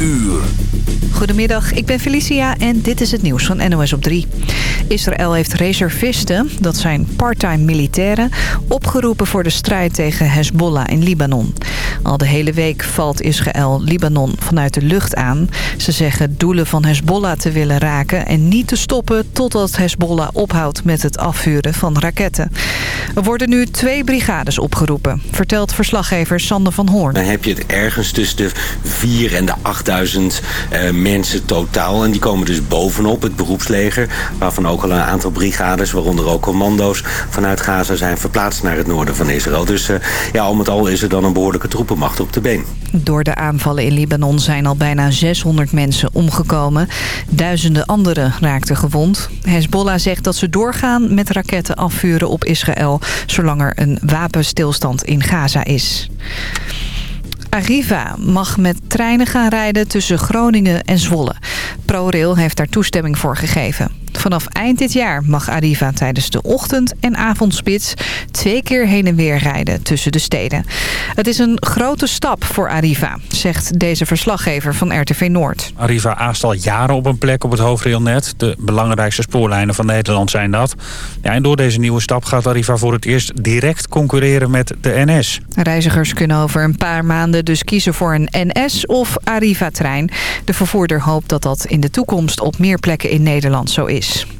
uur. Goedemiddag, ik ben Felicia en dit is het nieuws van NOS op 3. Israël heeft reservisten, dat zijn parttime militairen... opgeroepen voor de strijd tegen Hezbollah in Libanon. Al de hele week valt Israël Libanon vanuit de lucht aan. Ze zeggen doelen van Hezbollah te willen raken... en niet te stoppen totdat Hezbollah ophoudt met het afvuren van raketten. Er worden nu twee brigades opgeroepen, vertelt verslaggever Sander van Hoorn. Dan heb je het ergens tussen de 4 en de 8000 uh, mensen totaal. En die komen dus bovenop het beroepsleger. Waarvan ook al een aantal brigades, waaronder ook commando's vanuit Gaza zijn verplaatst naar het noorden van Israël. Dus uh, ja, al met al is er dan een behoorlijke troepenmacht op de been. Door de aanvallen in Libanon zijn al bijna 600 mensen omgekomen. Duizenden anderen raakten gewond. Hezbollah zegt dat ze doorgaan met raketten afvuren op Israël... zolang er een wapenstilstand in Gaza is. Arriva mag met treinen gaan rijden tussen Groningen en Zwolle. ProRail heeft daar toestemming voor gegeven. Vanaf eind dit jaar mag Arriva tijdens de ochtend- en avondspits... twee keer heen en weer rijden tussen de steden. Het is een grote stap voor Arriva, zegt deze verslaggever van RTV Noord. Arriva aast al jaren op een plek op het hoofdrailnet. De belangrijkste spoorlijnen van Nederland zijn dat. Ja, en door deze nieuwe stap gaat Arriva voor het eerst direct concurreren met de NS. Reizigers kunnen over een paar maanden dus kiezen voor een NS of Arriva-trein. De vervoerder hoopt dat dat in de toekomst op meer plekken in Nederland zo is. país.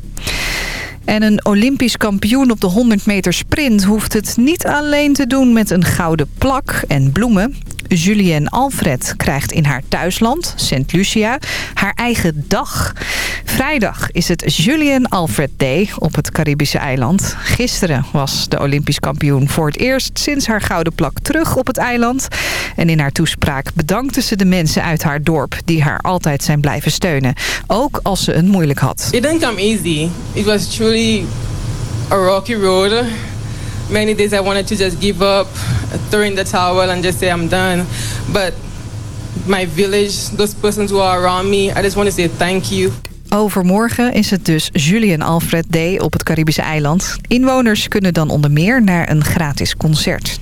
En een Olympisch kampioen op de 100 meter sprint hoeft het niet alleen te doen met een gouden plak en bloemen. Julienne Alfred krijgt in haar thuisland, St. Lucia, haar eigen dag. Vrijdag is het Julienne Alfred Day op het Caribische eiland. Gisteren was de Olympisch kampioen voor het eerst sinds haar gouden plak terug op het eiland. En in haar toespraak bedankte ze de mensen uit haar dorp die haar altijd zijn blijven steunen. Ook als ze het moeilijk had. It didn't come easy. It was truly a rocky road. Many days I wanted to just give up, throw in the towel and just say I'm done. But my village, those persons who are around me, I just want to say thank you. Overmorgen is het dus Julian Alfred Day op het Caribische eiland. Inwoners kunnen dan onder meer naar een gratis concert.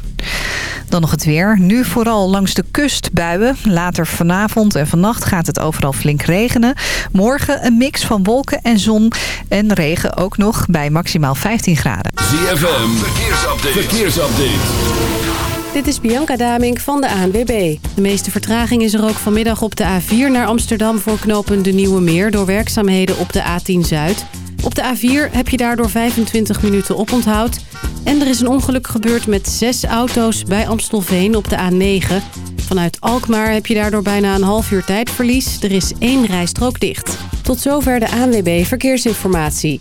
Dan nog het weer. Nu vooral langs de kust buien. Later vanavond en vannacht gaat het overal flink regenen. Morgen een mix van wolken en zon. En regen ook nog bij maximaal 15 graden. ZFM, verkeersupdate. verkeersupdate. Dit is Bianca Damink van de ANWB. De meeste vertraging is er ook vanmiddag op de A4 naar Amsterdam... voor knopen de Nieuwe Meer door werkzaamheden op de A10 Zuid. Op de A4 heb je daardoor 25 minuten oponthoud. En er is een ongeluk gebeurd met zes auto's bij Amstelveen op de A9. Vanuit Alkmaar heb je daardoor bijna een half uur tijdverlies. Er is één rijstrook dicht. Tot zover de ANWB Verkeersinformatie.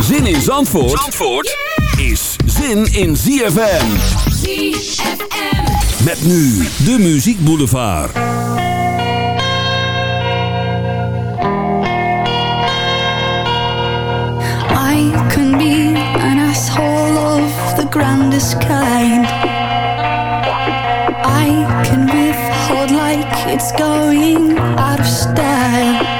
Zin in Zandvoort, Zandvoort is zin in ZFM. ZFM. Met nu de Muziek Boulevard. I can be an asshole of the grandest kind. I can withhold like it's going out of style.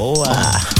Boa!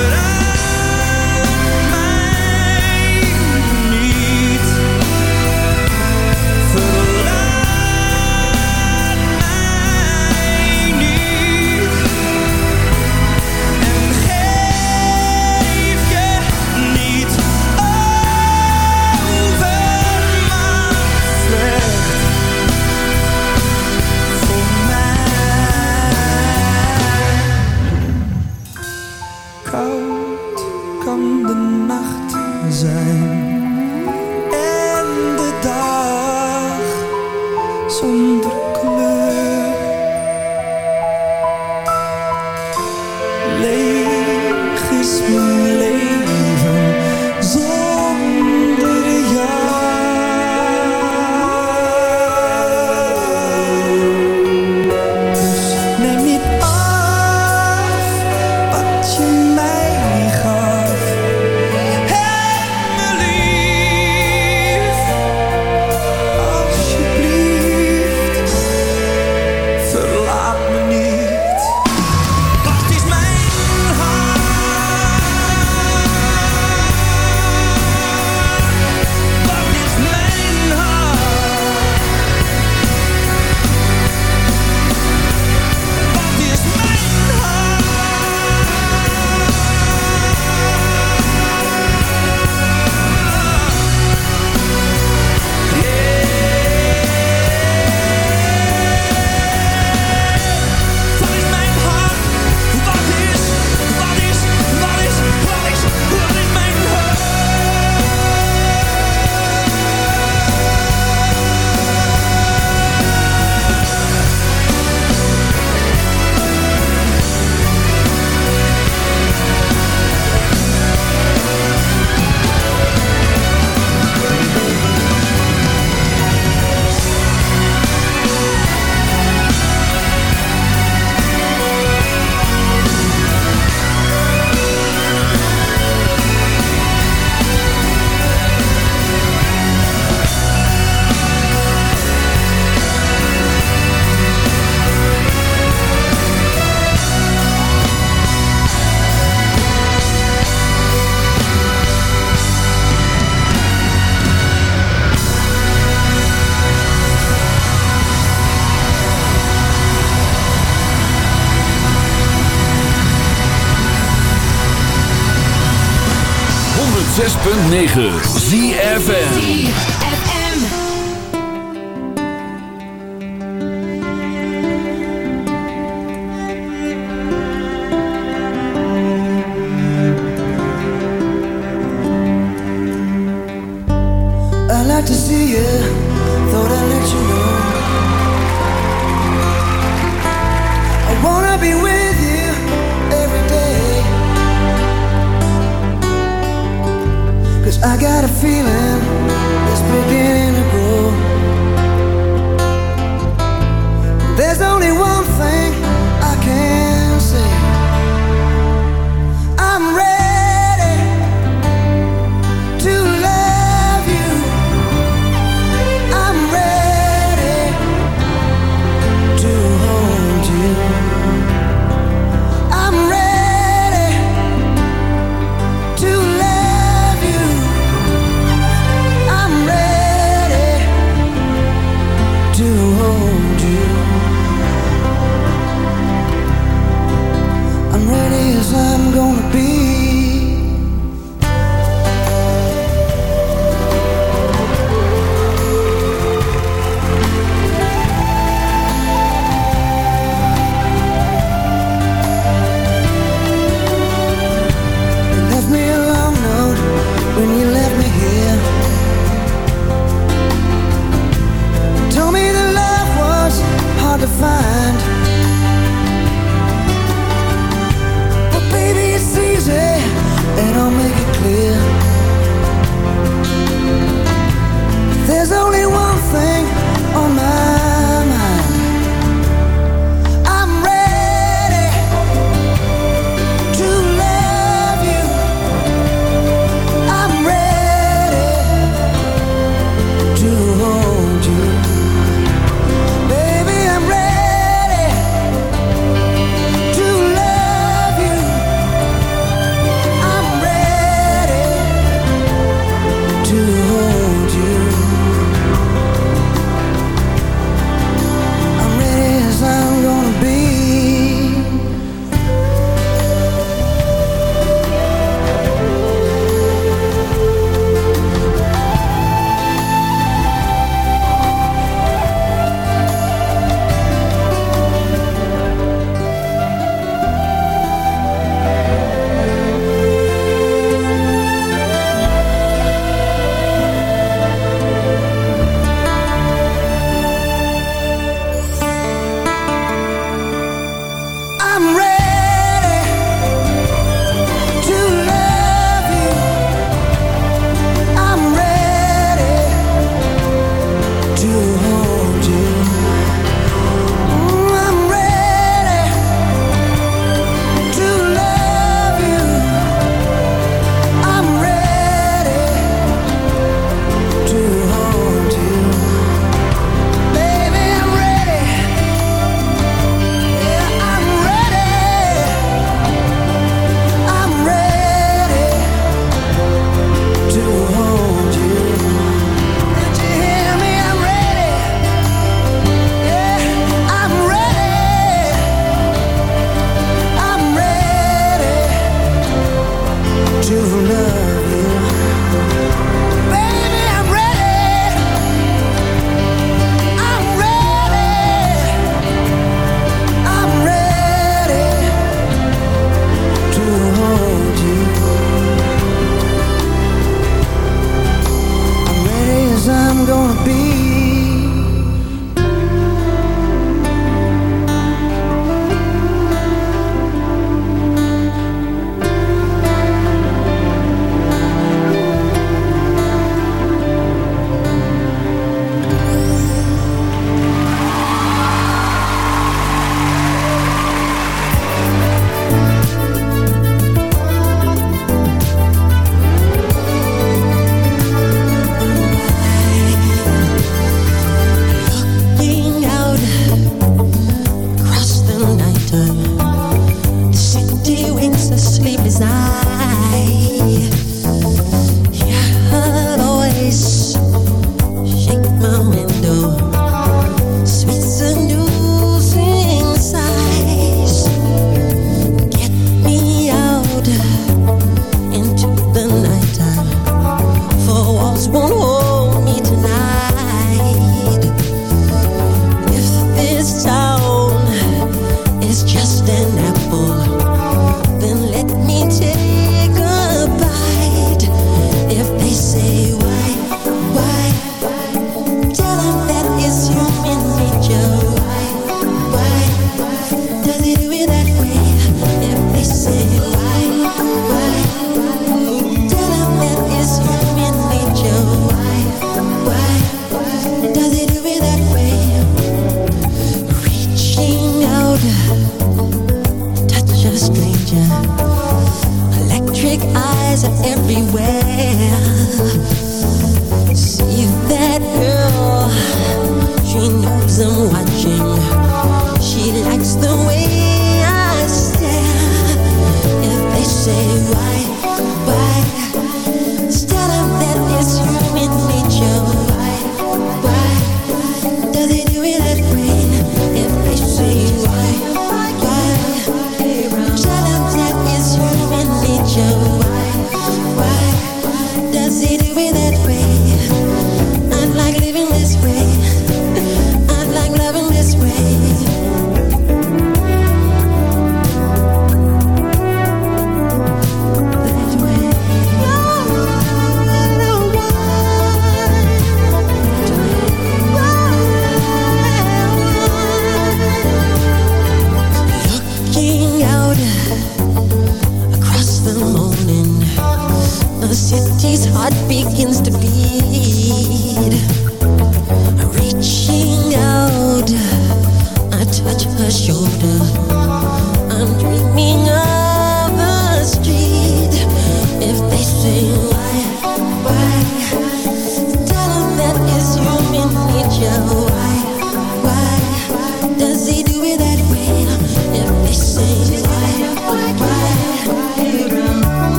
.9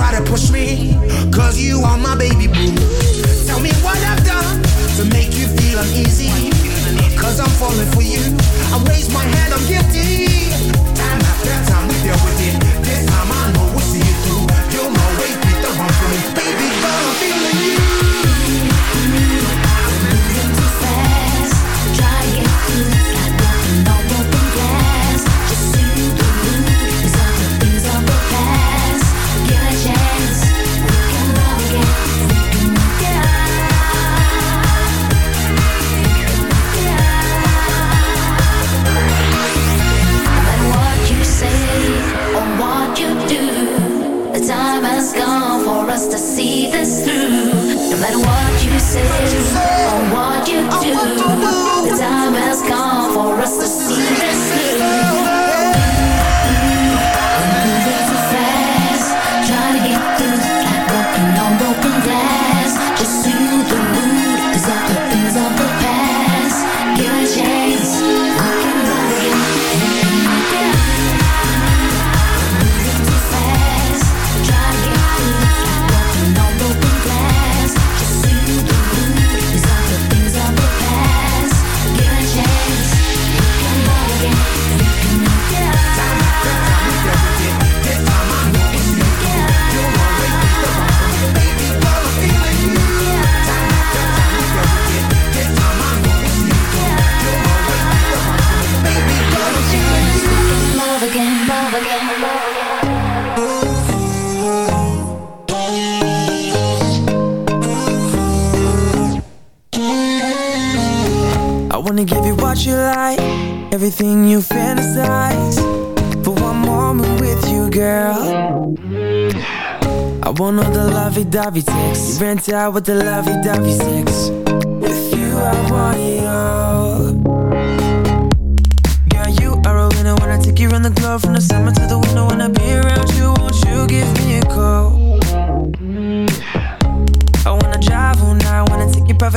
try to push me, cause you are my baby boo. Tell me what I've done to make you feel uneasy, cause I'm falling for you. I raise my hand, I'm guilty. Wanna give you what you like, everything you fantasize. For one moment with you, girl. I want all the lovey-dovey sex. You rent out with the lovey-dovey sex. With you, I want it all. Girl, you are a winner I take you around the globe from the summer to the winter. When I be around you, won't you give me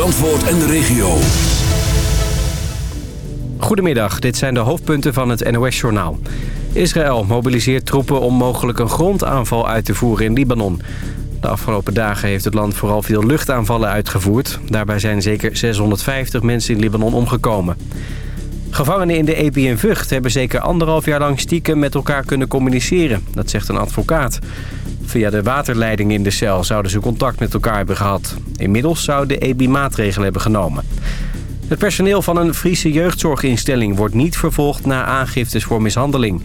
Zandvoort en de regio. Goedemiddag, dit zijn de hoofdpunten van het NOS-journaal. Israël mobiliseert troepen om mogelijk een grondaanval uit te voeren in Libanon. De afgelopen dagen heeft het land vooral veel luchtaanvallen uitgevoerd. Daarbij zijn zeker 650 mensen in Libanon omgekomen. Gevangenen in de EPI in Vught hebben zeker anderhalf jaar lang stiekem met elkaar kunnen communiceren. Dat zegt een advocaat. Via de waterleiding in de cel zouden ze contact met elkaar hebben gehad. Inmiddels zou de EBI maatregelen hebben genomen. Het personeel van een Friese jeugdzorginstelling wordt niet vervolgd na aangiftes voor mishandeling.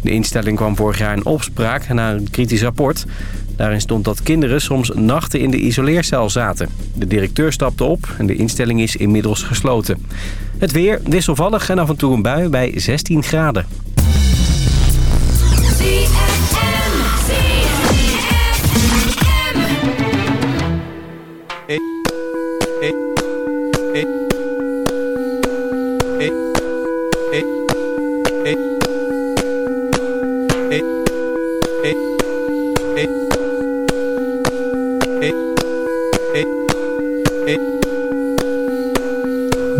De instelling kwam vorig jaar in opspraak na een kritisch rapport. Daarin stond dat kinderen soms nachten in de isoleercel zaten. De directeur stapte op en de instelling is inmiddels gesloten. Het weer wisselvallig en af en toe een bui bij 16 graden.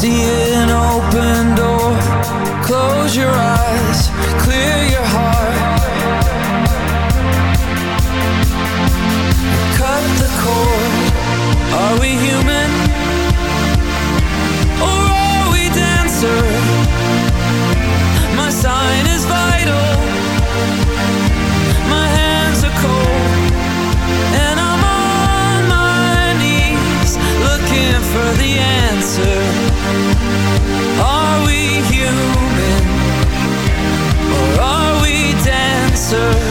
See an answer.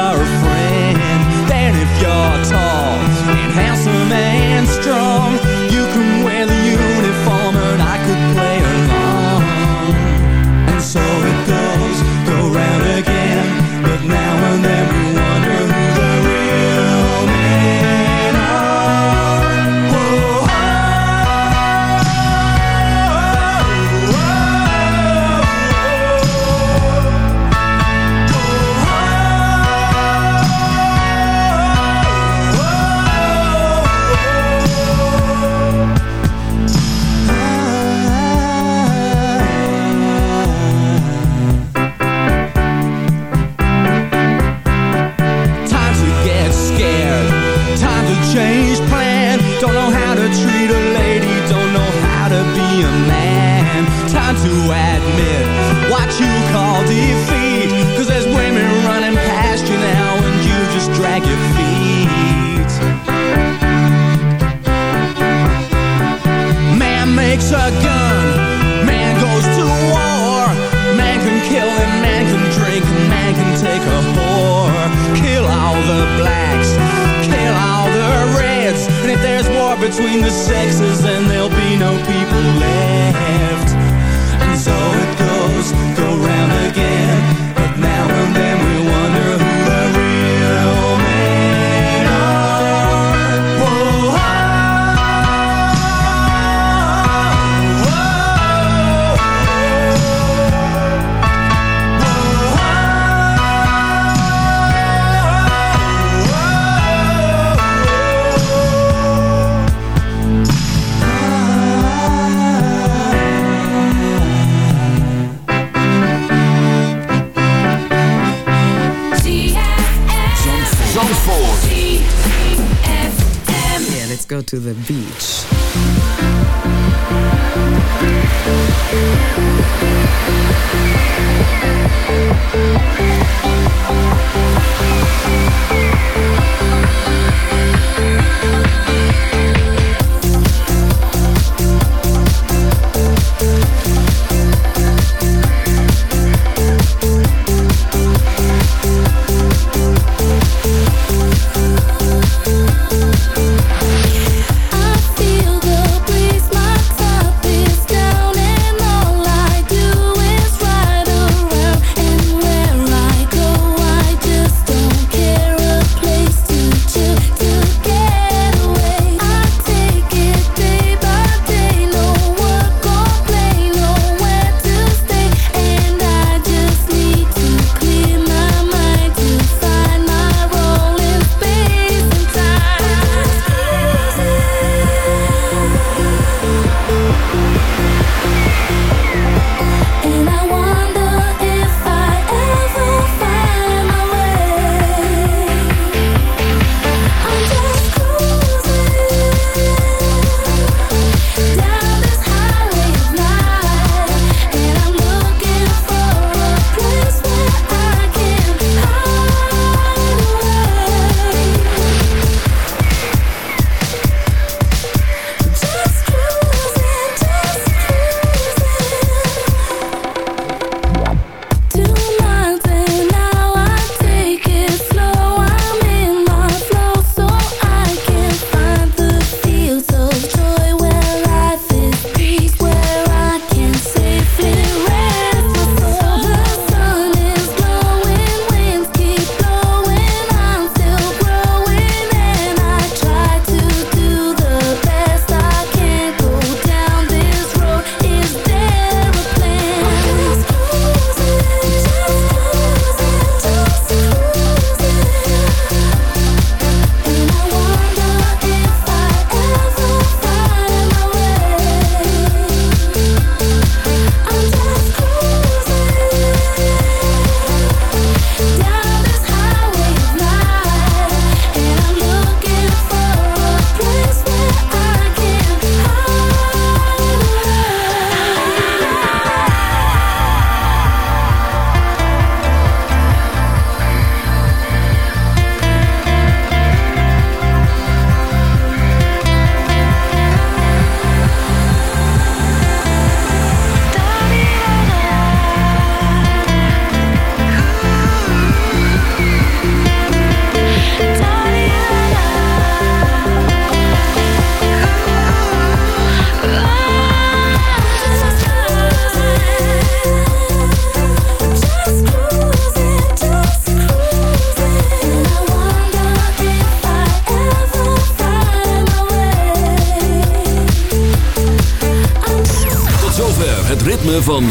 are a friend. And if you're tall and handsome and strong, to the beach.